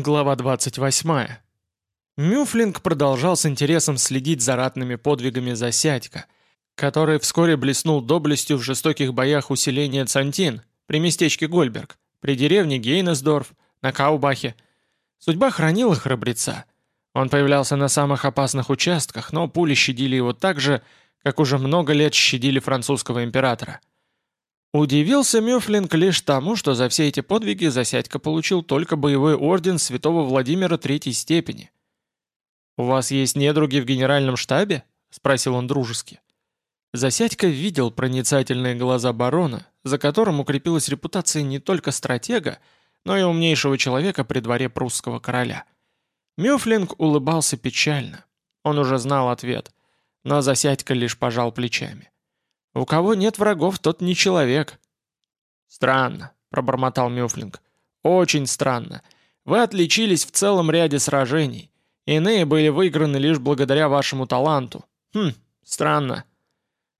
Глава 28. Мюфлинг продолжал с интересом следить за ратными подвигами Засядька, который вскоре блеснул доблестью в жестоких боях усиления Цантин при местечке Гольберг, при деревне Гейнесдорф, на Каубахе. Судьба хранила храбреца. Он появлялся на самых опасных участках, но пули щадили его так же, как уже много лет щадили французского императора. Удивился Мюфлинг лишь тому, что за все эти подвиги Засядько получил только боевой орден святого Владимира третьей степени. «У вас есть недруги в генеральном штабе?» — спросил он дружески. Засядько видел проницательные глаза барона, за которым укрепилась репутация не только стратега, но и умнейшего человека при дворе прусского короля. Мюфлинг улыбался печально. Он уже знал ответ, но Засядько лишь пожал плечами. У кого нет врагов, тот не человек». «Странно», — пробормотал Мюфлинг. «Очень странно. Вы отличились в целом ряде сражений. Иные были выиграны лишь благодаря вашему таланту. Хм, странно».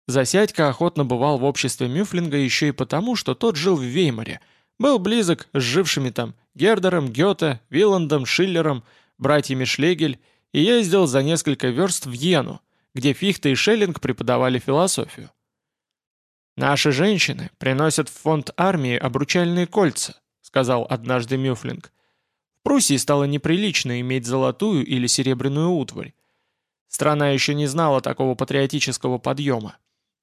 Засядька охотно бывал в обществе Мюфлинга еще и потому, что тот жил в Веймаре, был близок с жившими там Гердером, Гёте, Виландом, Шиллером, братьями Шлегель и ездил за несколько верст в Йену, где Фихте и Шеллинг преподавали философию. «Наши женщины приносят в фонд армии обручальные кольца», сказал однажды Мюфлинг. В Пруссии стало неприлично иметь золотую или серебряную утварь. Страна еще не знала такого патриотического подъема.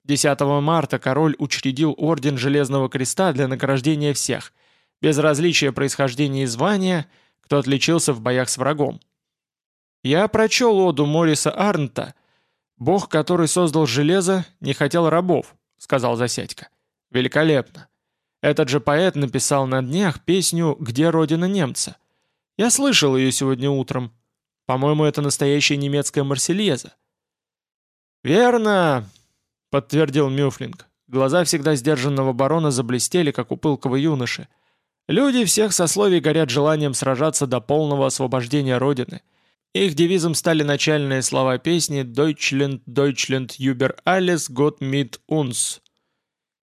10 марта король учредил орден Железного Креста для награждения всех, без различия происхождения и звания, кто отличился в боях с врагом. Я прочел оду Мориса Арнта «Бог, который создал железо, не хотел рабов, — сказал Засядько. «Великолепно. Этот же поэт написал на днях песню «Где родина немца?». Я слышал ее сегодня утром. По-моему, это настоящая немецкая марсельеза». «Верно», — подтвердил Мюфлинг. Глаза всегда сдержанного барона заблестели, как у пылкого юноши. Люди всех сословий горят желанием сражаться до полного освобождения Родины. Их девизом стали начальные слова песни «Deutschland, Deutschland über alles Gott mit uns».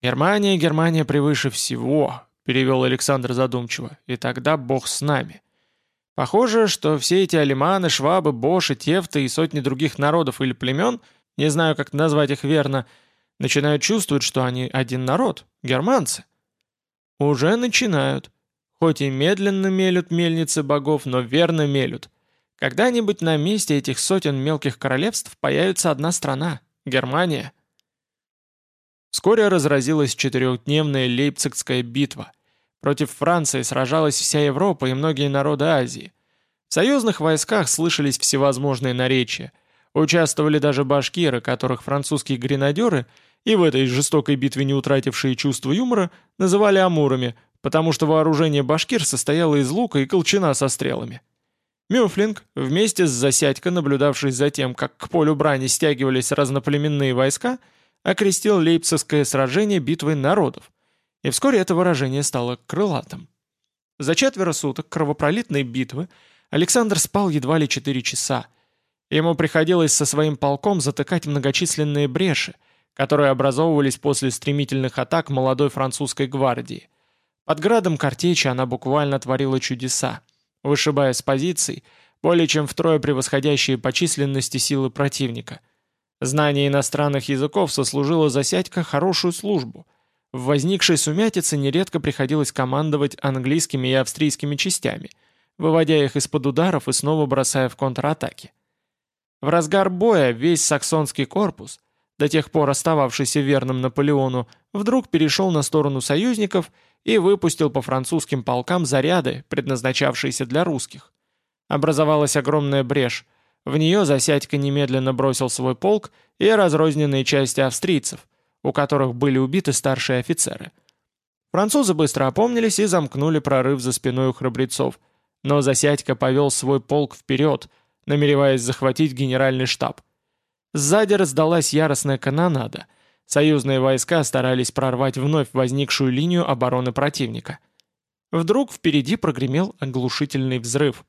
«Германия, Германия превыше всего», — перевел Александр задумчиво, — «и тогда Бог с нами». Похоже, что все эти алиманы, швабы, боши, тефты и сотни других народов или племен, не знаю, как назвать их верно, начинают чувствовать, что они один народ, германцы. Уже начинают. Хоть и медленно мелют мельницы богов, но верно мелют. Когда-нибудь на месте этих сотен мелких королевств появится одна страна – Германия. Вскоре разразилась четырехдневная Лейпцигская битва. Против Франции сражалась вся Европа и многие народы Азии. В союзных войсках слышались всевозможные наречия. Участвовали даже башкиры, которых французские гренадеры, и в этой жестокой битве не утратившие чувство юмора, называли амурами, потому что вооружение башкир состояло из лука и колчана со стрелами. Мюфлинг, вместе с Засядько, наблюдавший за тем, как к полю брани стягивались разноплеменные войска, окрестил Лейпцигское сражение битвой народов, и вскоре это выражение стало крылатым. За четверо суток кровопролитной битвы Александр спал едва ли четыре часа. Ему приходилось со своим полком затыкать многочисленные бреши, которые образовывались после стремительных атак молодой французской гвардии. Под градом картечи она буквально творила чудеса вышибая с позиций более чем втрое превосходящие по численности силы противника. Знание иностранных языков сослужило Засядько хорошую службу. В возникшей сумятице нередко приходилось командовать английскими и австрийскими частями, выводя их из-под ударов и снова бросая в контратаки. В разгар боя весь саксонский корпус, до тех пор остававшийся верным Наполеону, вдруг перешел на сторону союзников – и выпустил по французским полкам заряды, предназначавшиеся для русских. Образовалась огромная брешь. В нее Засядько немедленно бросил свой полк и разрозненные части австрийцев, у которых были убиты старшие офицеры. Французы быстро опомнились и замкнули прорыв за спиной у храбрецов, но Засядько повел свой полк вперед, намереваясь захватить генеральный штаб. Сзади раздалась яростная канонада — Союзные войска старались прорвать вновь возникшую линию обороны противника. Вдруг впереди прогремел оглушительный взрыв.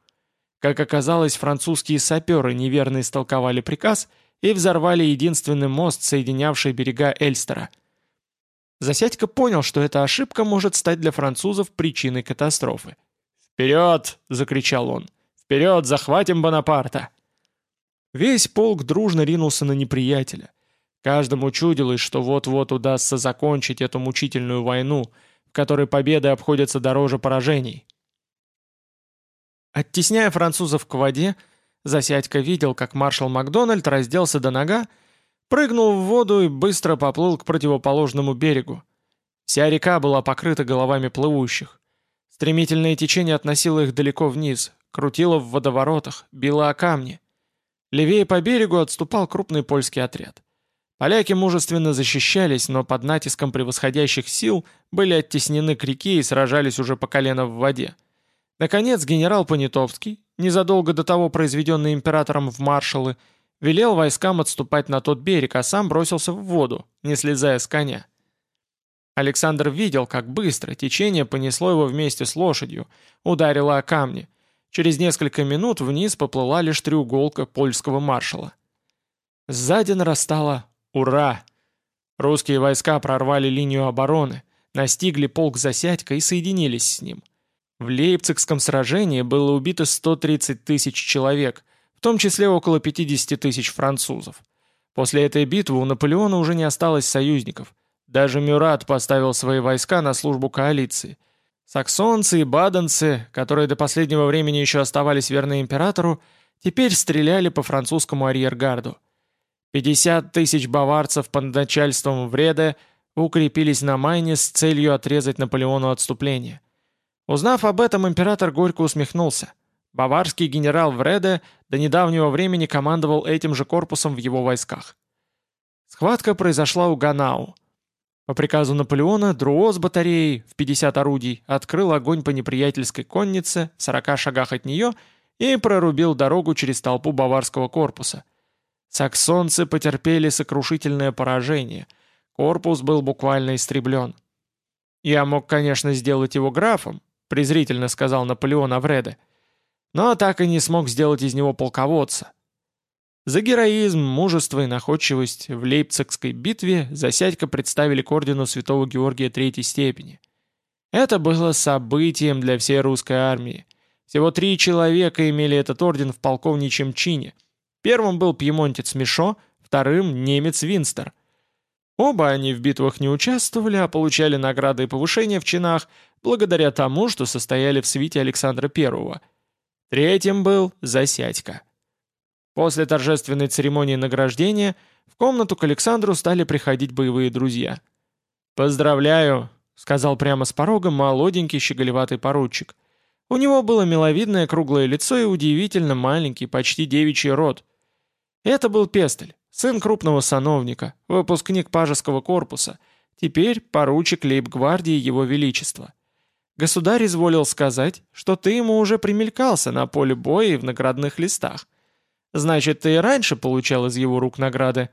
Как оказалось, французские саперы неверно истолковали приказ и взорвали единственный мост, соединявший берега Эльстера. Засядько понял, что эта ошибка может стать для французов причиной катастрофы. «Вперед!» — закричал он. «Вперед! Захватим Бонапарта!» Весь полк дружно ринулся на неприятеля. Каждому чудилось, что вот-вот удастся закончить эту мучительную войну, в которой победы обходятся дороже поражений. Оттесняя французов к воде, Засядько видел, как маршал Макдональд разделся до нога, прыгнул в воду и быстро поплыл к противоположному берегу. Вся река была покрыта головами плывущих. Стремительное течение относило их далеко вниз, крутило в водоворотах, било о камни. Левее по берегу отступал крупный польский отряд. Поляки мужественно защищались, но под натиском превосходящих сил были оттеснены к реке и сражались уже по колено в воде. Наконец генерал Понятовский, незадолго до того произведенный императором в маршалы, велел войскам отступать на тот берег, а сам бросился в воду, не слезая с коня. Александр видел, как быстро течение понесло его вместе с лошадью, ударило о камни. Через несколько минут вниз поплыла лишь треуголка польского маршала. Сзади нарастало «Ура!». Русские войска прорвали линию обороны, настигли полк Засядька и соединились с ним. В Лейпцигском сражении было убито 130 тысяч человек, в том числе около 50 тысяч французов. После этой битвы у Наполеона уже не осталось союзников. Даже Мюрат поставил свои войска на службу коалиции. Саксонцы и баденцы, которые до последнего времени еще оставались верны императору, теперь стреляли по французскому арьергарду. 50 тысяч баварцев под начальством Вреде укрепились на Майне с целью отрезать Наполеону отступление. Узнав об этом, император горько усмехнулся. Баварский генерал Вреде до недавнего времени командовал этим же корпусом в его войсках. Схватка произошла у Ганау. По приказу Наполеона Друо с батареей в 50 орудий открыл огонь по неприятельской коннице в 40 шагах от нее и прорубил дорогу через толпу баварского корпуса. Саксонцы потерпели сокрушительное поражение. Корпус был буквально истреблен. Я мог, конечно, сделать его графом, презрительно сказал Наполеон Авреде. Но так и не смог сделать из него полководца. За героизм, мужество и находчивость в Лейпцигской битве Засядько представили к ордену святого Георгия Третьей степени. Это было событием для всей русской армии. Всего три человека имели этот орден в полковничьем чине. Первым был пьемонтец Мишо, вторым — немец Винстер. Оба они в битвах не участвовали, а получали награды и повышения в чинах благодаря тому, что состояли в свите Александра I. Третьим был Засядько. После торжественной церемонии награждения в комнату к Александру стали приходить боевые друзья. «Поздравляю», — сказал прямо с порога молоденький щеголеватый поручик. У него было миловидное круглое лицо и удивительно маленький, почти девичий рот. Это был Пестель, сын крупного сановника, выпускник пажеского корпуса, теперь поручик лейб-гвардии Его Величества. Государь изволил сказать, что ты ему уже примелькался на поле боя и в наградных листах. Значит, ты и раньше получал из его рук награды.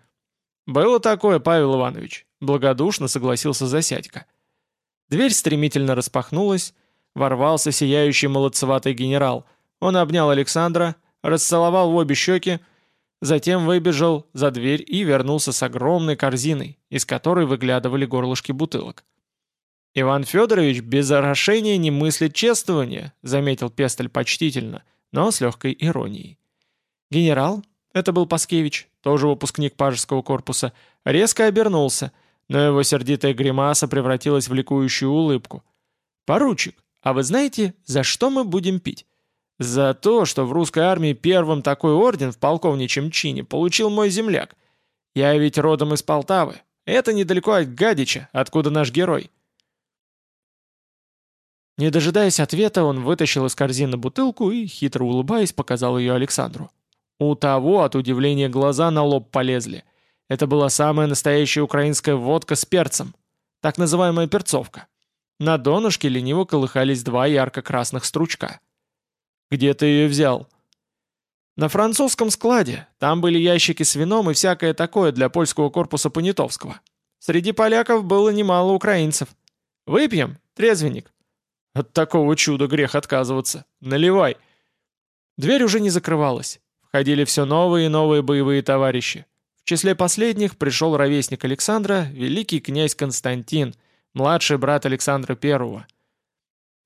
Было такое, Павел Иванович, благодушно согласился Засядько. Дверь стремительно распахнулась, ворвался сияющий молодцеватый генерал. Он обнял Александра, расцеловал в обе щеки, Затем выбежал за дверь и вернулся с огромной корзиной, из которой выглядывали горлышки бутылок. «Иван Федорович без орошения не мыслит чествования», заметил Пестель почтительно, но с легкой иронией. Генерал, это был Паскевич, тоже выпускник пажеского корпуса, резко обернулся, но его сердитая гримаса превратилась в ликующую улыбку. «Поручик, а вы знаете, за что мы будем пить?» За то, что в русской армии первым такой орден в полковничьем чине получил мой земляк. Я ведь родом из Полтавы. Это недалеко от Гадича, откуда наш герой. Не дожидаясь ответа, он вытащил из корзины бутылку и, хитро улыбаясь, показал ее Александру. У того от удивления глаза на лоб полезли. Это была самая настоящая украинская водка с перцем. Так называемая перцовка. На донышке лениво колыхались два ярко-красных стручка. «Где ты ее взял?» «На французском складе. Там были ящики с вином и всякое такое для польского корпуса Понятовского. Среди поляков было немало украинцев. Выпьем, трезвенник?» «От такого чуда грех отказываться. Наливай!» Дверь уже не закрывалась. Входили все новые и новые боевые товарищи. В числе последних пришел ровесник Александра, великий князь Константин, младший брат Александра I.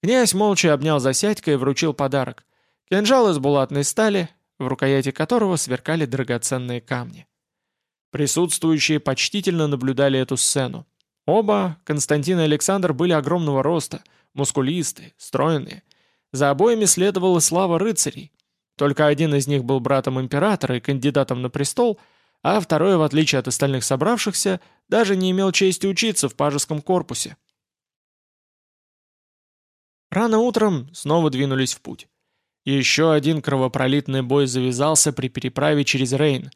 Князь молча обнял Засядька и вручил подарок. Кинжал из булатной стали, в рукояти которого сверкали драгоценные камни. Присутствующие почтительно наблюдали эту сцену. Оба, Константин и Александр, были огромного роста, мускулистые, стройные. За обоими следовала слава рыцарей. Только один из них был братом императора и кандидатом на престол, а второй, в отличие от остальных собравшихся, даже не имел чести учиться в пажеском корпусе. Рано утром снова двинулись в путь. Еще один кровопролитный бой завязался при переправе через Рейн.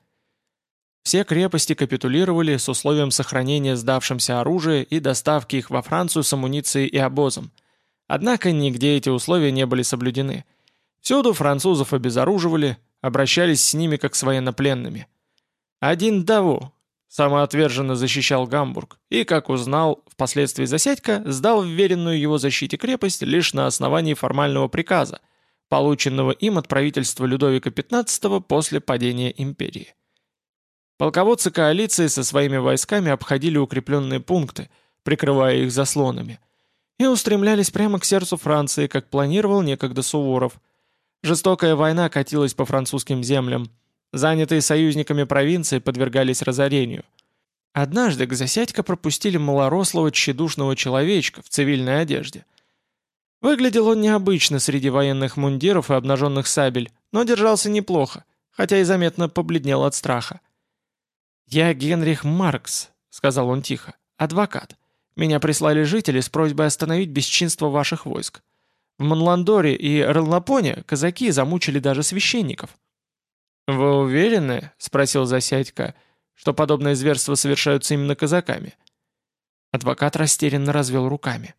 Все крепости капитулировали с условием сохранения сдавшимся оружия и доставки их во Францию с амуницией и обозом. Однако нигде эти условия не были соблюдены. Всюду французов обезоруживали, обращались с ними как с военнопленными. Один Даву самоотверженно защищал Гамбург и, как узнал впоследствии Засядько, сдал вверенную его защите крепость лишь на основании формального приказа – полученного им от правительства Людовика XV после падения империи. Полководцы коалиции со своими войсками обходили укрепленные пункты, прикрывая их заслонами, и устремлялись прямо к сердцу Франции, как планировал некогда Суворов. Жестокая война катилась по французским землям. Занятые союзниками провинции подвергались разорению. Однажды к Засядько пропустили малорослого тщедушного человечка в цивильной одежде – Выглядел он необычно среди военных мундиров и обнаженных сабель, но держался неплохо, хотя и заметно побледнел от страха. «Я Генрих Маркс», — сказал он тихо, — «адвокат. Меня прислали жители с просьбой остановить бесчинство ваших войск. В Монландоре и Релнапоне казаки замучили даже священников». «Вы уверены?» — спросил Засядько, — что подобные зверства совершаются именно казаками. Адвокат растерянно развел руками.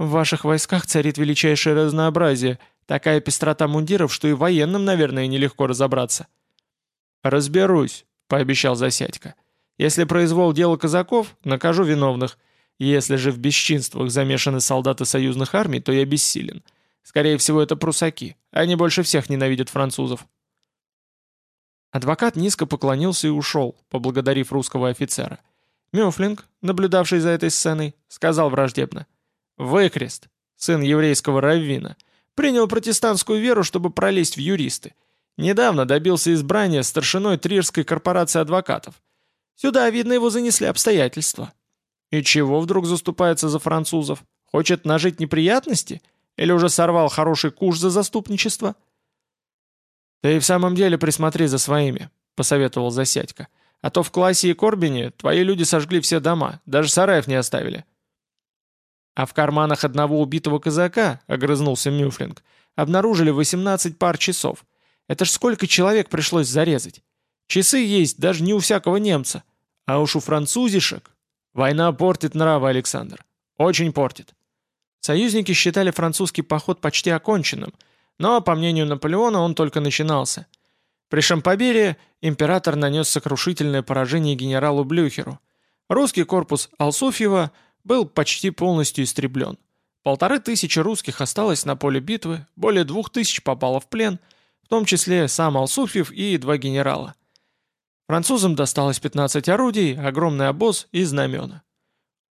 В ваших войсках царит величайшее разнообразие, такая пестрота мундиров, что и военным, наверное, нелегко разобраться». «Разберусь», — пообещал Засядько. «Если произвол дело казаков, накажу виновных. Если же в бесчинствах замешаны солдаты союзных армий, то я бессилен. Скорее всего, это прусаки. Они больше всех ненавидят французов». Адвокат низко поклонился и ушел, поблагодарив русского офицера. Мюфлинг, наблюдавший за этой сценой, сказал враждебно — Выкрест, сын еврейского раввина, принял протестантскую веру, чтобы пролезть в юристы. Недавно добился избрания старшиной Трирской корпорации адвокатов. Сюда, видно, его занесли обстоятельства. И чего вдруг заступается за французов? Хочет нажить неприятности? Или уже сорвал хороший куш за заступничество? «Ты в самом деле присмотри за своими», — посоветовал Засядько. «А то в классе и Корбине твои люди сожгли все дома, даже сараев не оставили». А в карманах одного убитого казака, огрызнулся Мюфлинг, обнаружили 18 пар часов. Это ж сколько человек пришлось зарезать. Часы есть даже не у всякого немца. А уж у французишек. Война портит нравы, Александр. Очень портит. Союзники считали французский поход почти оконченным, но, по мнению Наполеона, он только начинался. При Шампобере император нанес сокрушительное поражение генералу Блюхеру. Русский корпус Алсуфьева – был почти полностью истреблен. Полторы тысячи русских осталось на поле битвы, более двух тысяч попало в плен, в том числе сам Алсуфьев и два генерала. Французам досталось 15 орудий, огромный обоз и знамена.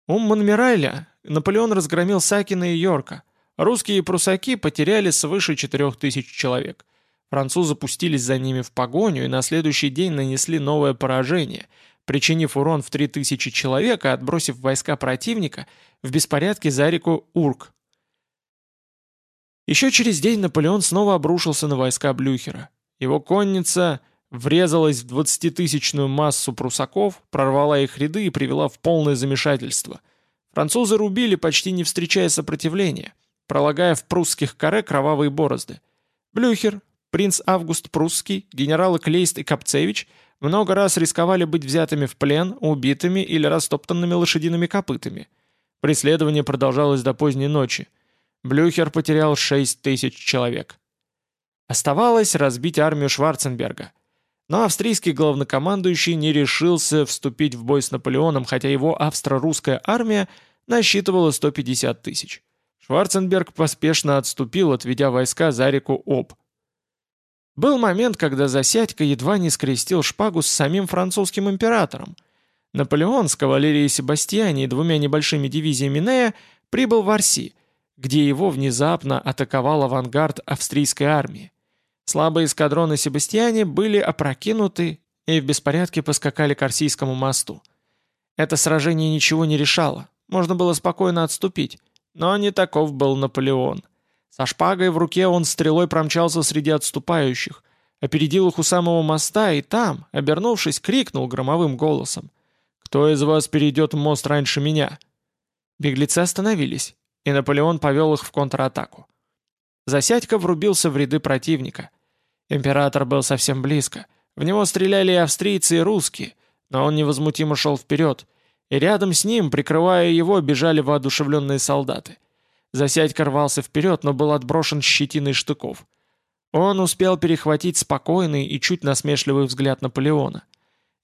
У Монмирайля Наполеон разгромил Сакина и Йорка. Русские прусаки потеряли свыше 4000 человек. Французы пустились за ними в погоню и на следующий день нанесли новое поражение – причинив урон в 3000 человек и отбросив войска противника в беспорядке за реку Урк. Еще через день Наполеон снова обрушился на войска Блюхера. Его конница врезалась в 20-тысячную массу прусаков, прорвала их ряды и привела в полное замешательство. Французы рубили, почти не встречая сопротивления, пролагая в прусских каре кровавые борозды. Блюхер, принц Август Прусский, генералы Клейст и Капцевич – много раз рисковали быть взятыми в плен, убитыми или растоптанными лошадиными копытами. Преследование продолжалось до поздней ночи. Блюхер потерял 6 тысяч человек. Оставалось разбить армию Шварценберга. Но австрийский главнокомандующий не решился вступить в бой с Наполеоном, хотя его австро-русская армия насчитывала 150 тысяч. Шварценберг поспешно отступил, отведя войска за реку Об. Был момент, когда Засядько едва не скрестил шпагу с самим французским императором. Наполеон с кавалерией Себастьяни и двумя небольшими дивизиями Нея прибыл в Арси, где его внезапно атаковал авангард австрийской армии. Слабые эскадроны Себастьяне были опрокинуты и в беспорядке поскакали к Арсийскому мосту. Это сражение ничего не решало, можно было спокойно отступить, но не таков был Наполеон. Со шпагой в руке он стрелой промчался среди отступающих, опередил их у самого моста и там, обернувшись, крикнул громовым голосом. «Кто из вас перейдет мост раньше меня?» Беглецы остановились, и Наполеон повел их в контратаку. Засядька врубился в ряды противника. Император был совсем близко. В него стреляли и австрийцы, и русские, но он невозмутимо шел вперед, и рядом с ним, прикрывая его, бежали воодушевленные солдаты. Засядька рвался вперед, но был отброшен щетиной штыков. Он успел перехватить спокойный и чуть насмешливый взгляд Наполеона.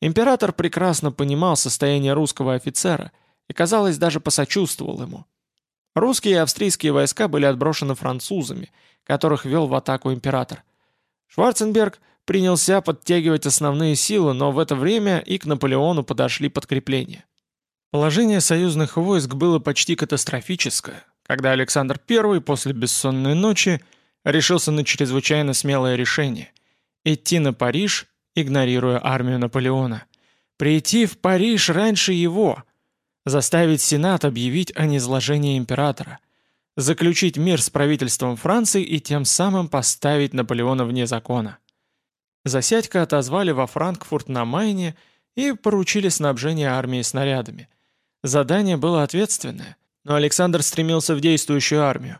Император прекрасно понимал состояние русского офицера и, казалось, даже посочувствовал ему. Русские и австрийские войска были отброшены французами, которых вел в атаку император. Шварценберг принялся подтягивать основные силы, но в это время и к Наполеону подошли подкрепления. Положение союзных войск было почти катастрофическое, когда Александр I после бессонной ночи решился на чрезвычайно смелое решение – идти на Париж, игнорируя армию Наполеона. Прийти в Париж раньше его, заставить Сенат объявить о низложении императора, заключить мир с правительством Франции и тем самым поставить Наполеона вне закона. Засядька отозвали во Франкфурт на Майне и поручили снабжение армии снарядами – Задание было ответственное, но Александр стремился в действующую армию.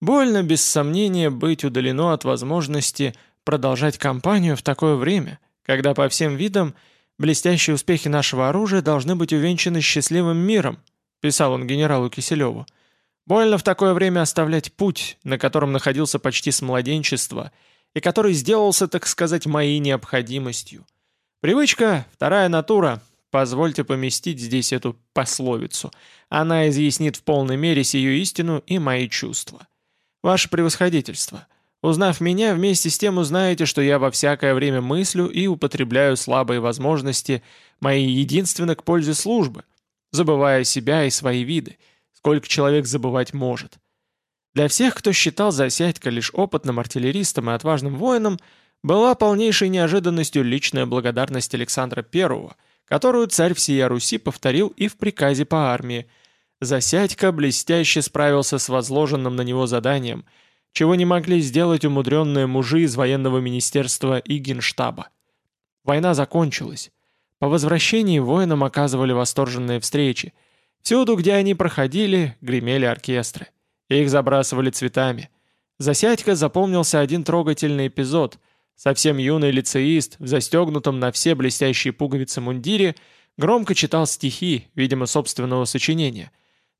Больно, без сомнения, быть удалено от возможности продолжать кампанию в такое время, когда по всем видам блестящие успехи нашего оружия должны быть увенчаны счастливым миром, писал он генералу Киселеву. Больно в такое время оставлять путь, на котором находился почти с младенчества, и который сделался, так сказать, моей необходимостью. Привычка – вторая натура, Позвольте поместить здесь эту пословицу. Она изъяснит в полной мере сию истину и мои чувства. Ваше превосходительство, узнав меня, вместе с тем узнаете, что я во всякое время мыслю и употребляю слабые возможности мои единственно к пользе службы, забывая себя и свои виды, сколько человек забывать может. Для всех, кто считал Засядько лишь опытным артиллеристом и отважным воином, была полнейшей неожиданностью личная благодарность Александра Первого которую царь всея Руси повторил и в приказе по армии. Засядька блестяще справился с возложенным на него заданием, чего не могли сделать умудренные мужи из военного министерства и генштаба. Война закончилась. По возвращении воинам оказывали восторженные встречи. Всюду, где они проходили, гремели оркестры. Их забрасывали цветами. Засядька запомнился один трогательный эпизод – Совсем юный лицеист, в застегнутом на все блестящие пуговицы мундире, громко читал стихи, видимо, собственного сочинения.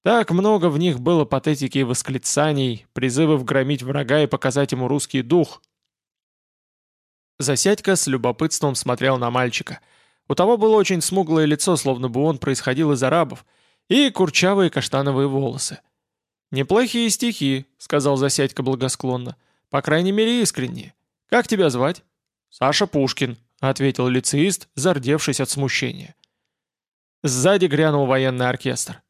Так много в них было патетики и восклицаний, призывов громить врага и показать ему русский дух. Засядька с любопытством смотрел на мальчика. У того было очень смуглое лицо, словно бы он происходил из арабов, и курчавые каштановые волосы. «Неплохие стихи», — сказал Засядька благосклонно. «По крайней мере, искренние. «Как тебя звать?» «Саша Пушкин», — ответил лицеист, зардевшись от смущения. Сзади грянул военный оркестр.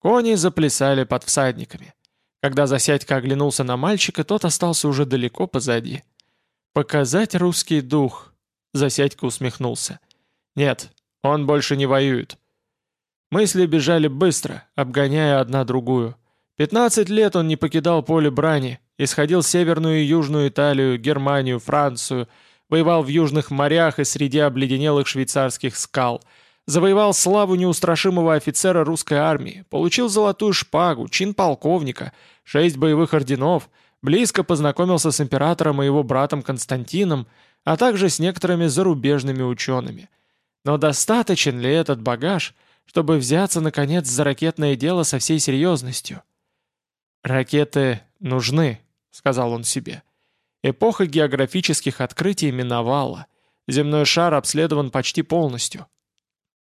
Кони заплясали под всадниками. Когда Засядько оглянулся на мальчика, тот остался уже далеко позади. «Показать русский дух», — Засядько усмехнулся. «Нет, он больше не воюет». Мысли бежали быстро, обгоняя одна другую. Пятнадцать лет он не покидал поле брани, исходил Северную и Южную Италию, Германию, Францию, воевал в южных морях и среди обледенелых швейцарских скал, завоевал славу неустрашимого офицера русской армии, получил золотую шпагу, чин полковника, шесть боевых орденов, близко познакомился с императором и его братом Константином, а также с некоторыми зарубежными учеными. Но достаточен ли этот багаж, чтобы взяться, наконец, за ракетное дело со всей серьезностью? Ракеты нужны, — сказал он себе. Эпоха географических открытий миновала. Земной шар обследован почти полностью.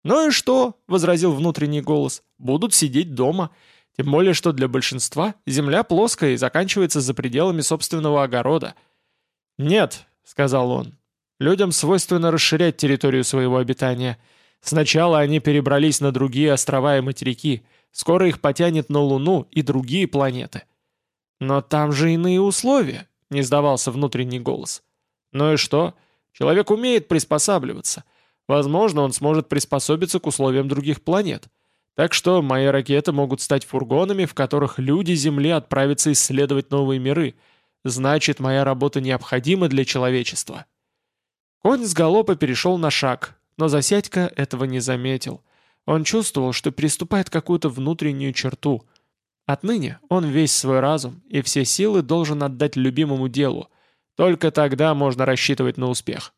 «Ну и что?» — возразил внутренний голос. «Будут сидеть дома. Тем более, что для большинства Земля плоская и заканчивается за пределами собственного огорода». «Нет», — сказал он. «Людям свойственно расширять территорию своего обитания. Сначала они перебрались на другие острова и материки. Скоро их потянет на Луну и другие планеты. «Но там же иные условия», — не сдавался внутренний голос. «Ну и что? Человек умеет приспосабливаться. Возможно, он сможет приспособиться к условиям других планет. Так что мои ракеты могут стать фургонами, в которых люди Земли отправятся исследовать новые миры. Значит, моя работа необходима для человечества». Конь с галопа перешел на шаг, но Засядько этого не заметил. Он чувствовал, что приступает какую-то внутреннюю черту. Отныне он весь свой разум и все силы должен отдать любимому делу. Только тогда можно рассчитывать на успех.